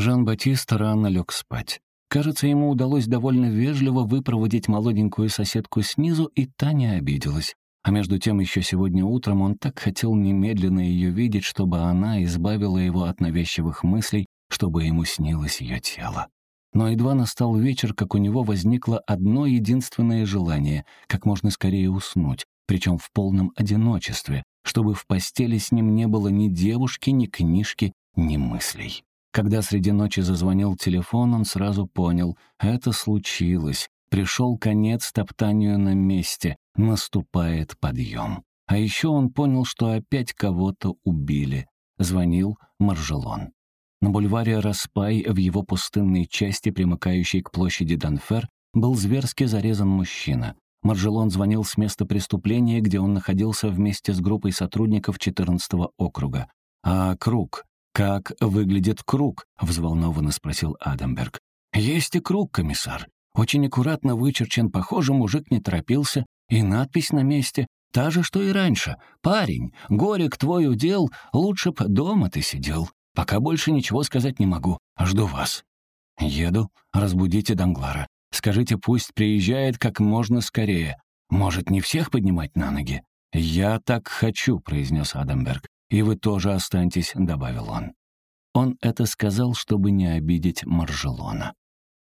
Жан-Батист рано лег спать. Кажется, ему удалось довольно вежливо выпроводить молоденькую соседку снизу, и та не обиделась. А между тем, еще сегодня утром он так хотел немедленно ее видеть, чтобы она избавила его от навязчивых мыслей, чтобы ему снилось ее тело. Но едва настал вечер, как у него возникло одно единственное желание — как можно скорее уснуть, причем в полном одиночестве, чтобы в постели с ним не было ни девушки, ни книжки, ни мыслей. Когда среди ночи зазвонил телефон, он сразу понял — это случилось. Пришел конец топтанию на месте, наступает подъем. А еще он понял, что опять кого-то убили. Звонил Маржелон. На бульваре Распай, в его пустынной части, примыкающей к площади Данфер, был зверски зарезан мужчина. Маржелон звонил с места преступления, где он находился вместе с группой сотрудников 14-го округа. «А круг? Как выглядит круг?» — взволнованно спросил Адамберг. «Есть и круг, комиссар. Очень аккуратно вычерчен, похоже, мужик не торопился, и надпись на месте, та же, что и раньше. «Парень, горек твой удел, лучше б дома ты сидел». Пока больше ничего сказать не могу. Жду вас. Еду. Разбудите Данглара. Скажите, пусть приезжает как можно скорее. Может, не всех поднимать на ноги? «Я так хочу», — произнес Адамберг. «И вы тоже останьтесь», — добавил он. Он это сказал, чтобы не обидеть Маржелона.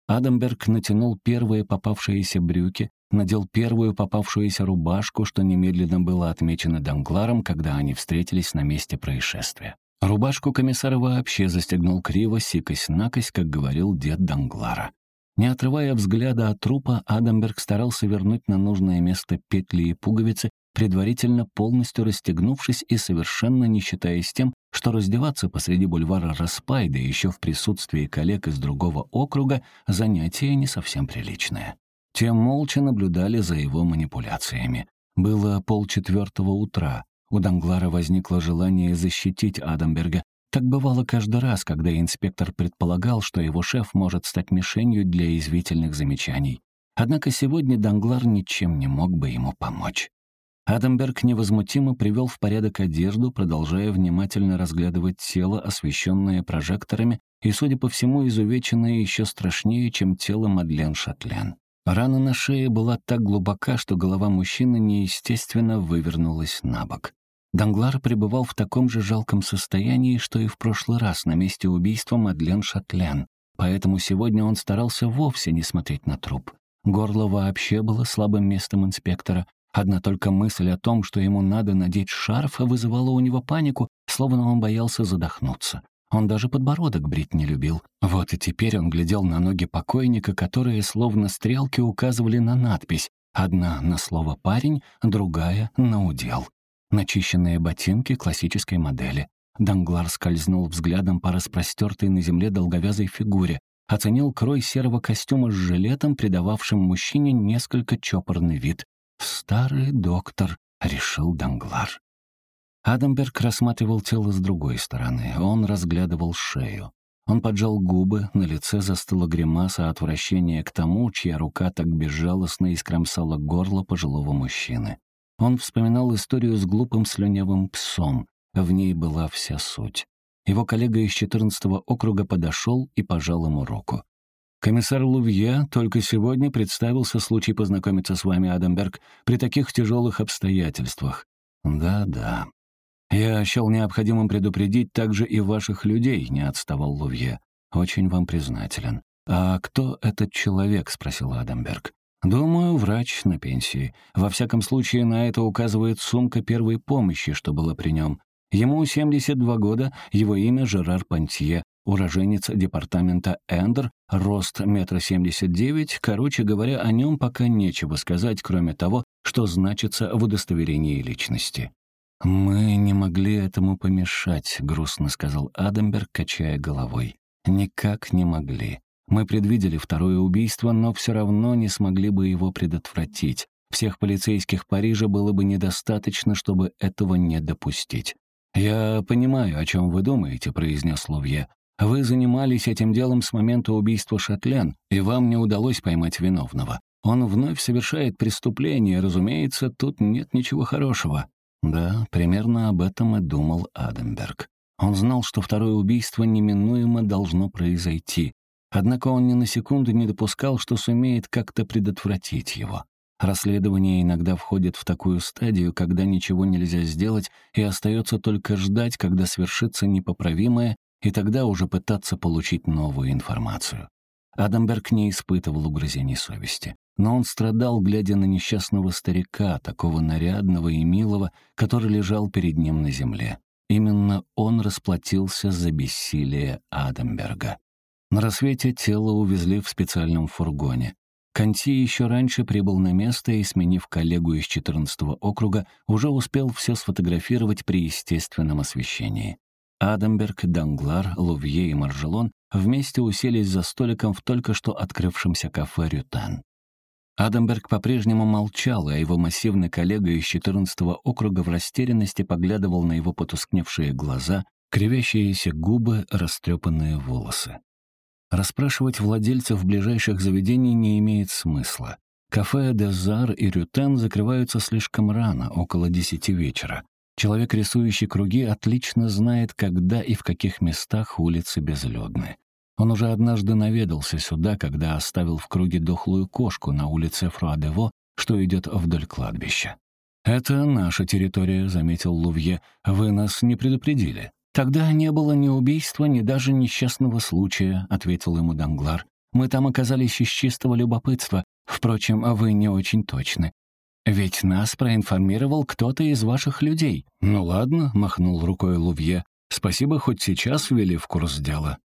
Адамберг натянул первые попавшиеся брюки, надел первую попавшуюся рубашку, что немедленно было отмечено Дангларом, когда они встретились на месте происшествия. Рубашку комиссара вообще застегнул криво, сикось-накось, как говорил дед Данглара. Не отрывая взгляда от трупа, Адамберг старался вернуть на нужное место петли и пуговицы, предварительно полностью расстегнувшись и совершенно не считаясь тем, что раздеваться посреди бульвара Распайда еще в присутствии коллег из другого округа занятие не совсем приличное. Те молча наблюдали за его манипуляциями. Было полчетвертого утра. У Данглара возникло желание защитить Адамберга. Так бывало каждый раз, когда инспектор предполагал, что его шеф может стать мишенью для извительных замечаний. Однако сегодня Данглар ничем не мог бы ему помочь. Адамберг невозмутимо привел в порядок одежду, продолжая внимательно разглядывать тело, освещенное прожекторами, и, судя по всему, изувеченное еще страшнее, чем тело Мадлен Шатлен. Рана на шее была так глубока, что голова мужчины неестественно вывернулась на бок. Данглар пребывал в таком же жалком состоянии, что и в прошлый раз на месте убийства Мадлен Шатлен, поэтому сегодня он старался вовсе не смотреть на труп. Горло вообще было слабым местом инспектора. Одна только мысль о том, что ему надо надеть шарф, вызывала у него панику, словно он боялся задохнуться. Он даже подбородок брить не любил. Вот и теперь он глядел на ноги покойника, которые словно стрелки указывали на надпись. Одна на слово «парень», другая — на удел. Начищенные ботинки классической модели. Данглар скользнул взглядом по распростертой на земле долговязой фигуре, оценил крой серого костюма с жилетом, придававшим мужчине несколько чопорный вид. «Старый доктор», — решил Данглар. Адамберг рассматривал тело с другой стороны. Он разглядывал шею. Он поджал губы, на лице застыла гримаса отвращения к тому, чья рука так безжалостно искромсала горло пожилого мужчины. Он вспоминал историю с глупым слюнявым псом. В ней была вся суть. Его коллега из 14-го округа подошел и пожал ему руку. «Комиссар Лувье только сегодня представился случай познакомиться с вами, Адамберг, при таких тяжелых обстоятельствах». «Да-да», «Я счел необходимым предупредить также и ваших людей», — не отставал Лувье. «Очень вам признателен». «А кто этот человек?» — спросил Адамберг. «Думаю, врач на пенсии. Во всяком случае, на это указывает сумка первой помощи, что было при нем. Ему 72 года, его имя Жерар Пантье, уроженец департамента Эндер, рост метра семьдесят девять. Короче говоря, о нем пока нечего сказать, кроме того, что значится в удостоверении личности. «Мы не могли этому помешать», — грустно сказал Адамберг, качая головой. «Никак не могли. Мы предвидели второе убийство, но все равно не смогли бы его предотвратить. Всех полицейских Парижа было бы недостаточно, чтобы этого не допустить». «Я понимаю, о чем вы думаете», — произнес Лувье. «Вы занимались этим делом с момента убийства Шатлен, и вам не удалось поймать виновного. Он вновь совершает преступление, разумеется, тут нет ничего хорошего. Да, примерно об этом и думал Аденберг. Он знал, что второе убийство неминуемо должно произойти. Однако он ни на секунду не допускал, что сумеет как-то предотвратить его. Расследование иногда входит в такую стадию, когда ничего нельзя сделать, и остается только ждать, когда свершится непоправимое, и тогда уже пытаться получить новую информацию. Адамберг не испытывал угрызений совести. Но он страдал, глядя на несчастного старика, такого нарядного и милого, который лежал перед ним на земле. Именно он расплатился за бессилие Адамберга. На рассвете тело увезли в специальном фургоне. Канти еще раньше прибыл на место и, сменив коллегу из 14-го округа, уже успел все сфотографировать при естественном освещении. Адамберг, Данглар, Лувье и Маржелон вместе уселись за столиком в только что открывшемся кафе «Рютан». Адамберг по-прежнему молчал, а его массивный коллега из 14-го округа в растерянности поглядывал на его потускневшие глаза, кривящиеся губы, растрепанные волосы. Расспрашивать владельцев ближайших заведений не имеет смысла. Кафе «Дезар» и «Рютен» закрываются слишком рано, около десяти вечера. Человек, рисующий круги, отлично знает, когда и в каких местах улицы безлюдны. Он уже однажды наведался сюда, когда оставил в круге дохлую кошку на улице Фруадево, что идет вдоль кладбища. «Это наша территория», — заметил Лувье. «Вы нас не предупредили». «Тогда не было ни убийства, ни даже несчастного случая», — ответил ему Данглар. «Мы там оказались из чистого любопытства. Впрочем, вы не очень точны. Ведь нас проинформировал кто-то из ваших людей». «Ну ладно», — махнул рукой Лувье. «Спасибо, хоть сейчас ввели в курс дела».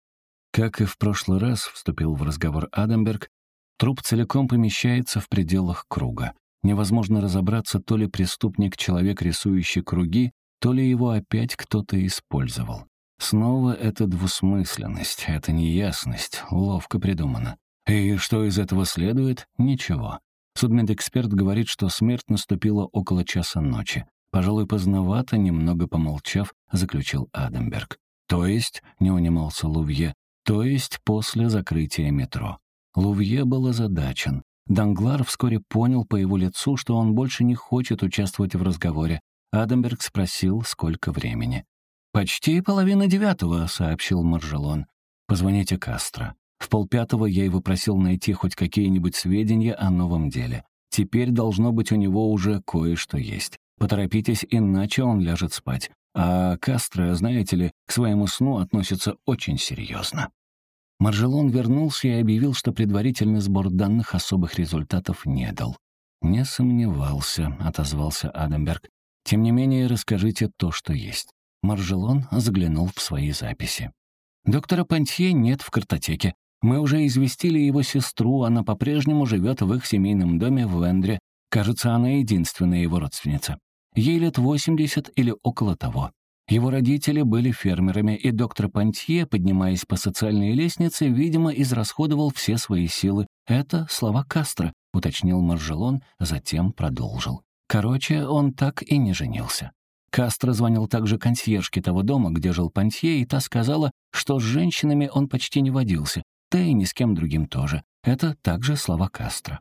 Как и в прошлый раз, вступил в разговор Адамберг, труп целиком помещается в пределах круга. Невозможно разобраться, то ли преступник — человек, рисующий круги, то ли его опять кто-то использовал. Снова это двусмысленность, это неясность, ловко придумано. И что из этого следует? Ничего. Судмедэксперт говорит, что смерть наступила около часа ночи. Пожалуй, поздновато, немного помолчав, заключил Адамберг. То есть, не унимался Лувье, то есть после закрытия метро. Лувье был озадачен. Данглар вскоре понял по его лицу, что он больше не хочет участвовать в разговоре. Адамберг спросил, сколько времени. «Почти половина девятого», — сообщил Маржелон. «Позвоните Кастро. В полпятого я его просил найти хоть какие-нибудь сведения о новом деле. Теперь должно быть у него уже кое-что есть. Поторопитесь, иначе он ляжет спать. А Кастро, знаете ли, к своему сну относится очень серьезно. Маржелон вернулся и объявил, что предварительный сбор данных особых результатов не дал. «Не сомневался», — отозвался Адамберг. «Тем не менее, расскажите то, что есть». Маржелон заглянул в свои записи. «Доктора Пантье нет в картотеке. Мы уже известили его сестру, она по-прежнему живет в их семейном доме в Вендре. Кажется, она единственная его родственница. Ей лет 80 или около того. Его родители были фермерами, и доктор Пантье, поднимаясь по социальной лестнице, видимо, израсходовал все свои силы. Это слова Кастро, уточнил Маржелон, затем продолжил. Короче, он так и не женился. Кастро звонил также консьержке того дома, где жил Пантье, и та сказала, что с женщинами он почти не водился, да и ни с кем другим тоже. Это также слова Кастро.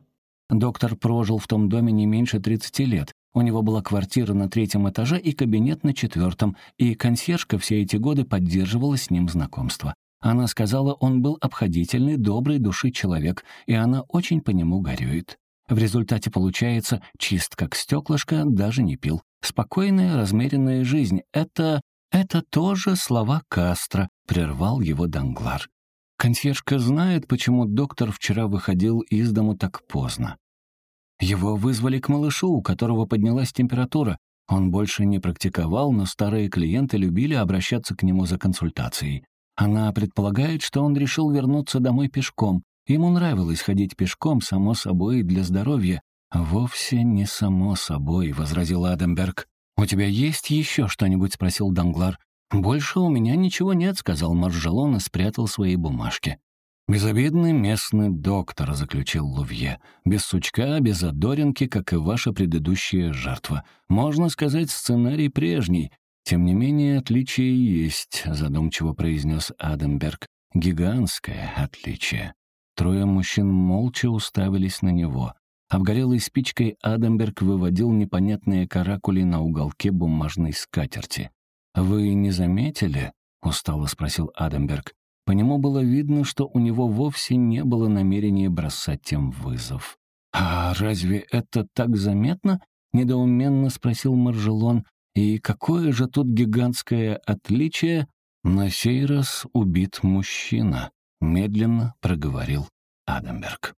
Доктор прожил в том доме не меньше 30 лет. У него была квартира на третьем этаже и кабинет на четвертом, и консьержка все эти годы поддерживала с ним знакомство. Она сказала, он был обходительный, добрый души человек, и она очень по нему горюет. В результате получается чист как стеклышко, даже не пил. Спокойная, размеренная жизнь — это... это тоже слова Кастро, прервал его Данглар. Консьержка знает, почему доктор вчера выходил из дому так поздно. Его вызвали к малышу, у которого поднялась температура. Он больше не практиковал, но старые клиенты любили обращаться к нему за консультацией. Она предполагает, что он решил вернуться домой пешком. Ему нравилось ходить пешком, само собой, для здоровья. «Вовсе не само собой», — возразил Адамберг. «У тебя есть еще что-нибудь?» — спросил Данглар. «Больше у меня ничего нет», — сказал Маржалон и спрятал свои бумажки. «Безобидный местный доктор», — заключил Лувье. «Без сучка, без одоринки, как и ваша предыдущая жертва. Можно сказать, сценарий прежний. Тем не менее, отличие есть», — задумчиво произнес Адамберг. «Гигантское отличие». Трое мужчин молча уставились на него. Обгорелой спичкой Адамберг выводил непонятные каракули на уголке бумажной скатерти. «Вы не заметили?» — устало спросил Адамберг. По нему было видно, что у него вовсе не было намерения бросать им вызов. «А разве это так заметно?» — недоуменно спросил Маржелон. «И какое же тут гигантское отличие?» «На сей раз убит мужчина», — медленно проговорил Адамберг.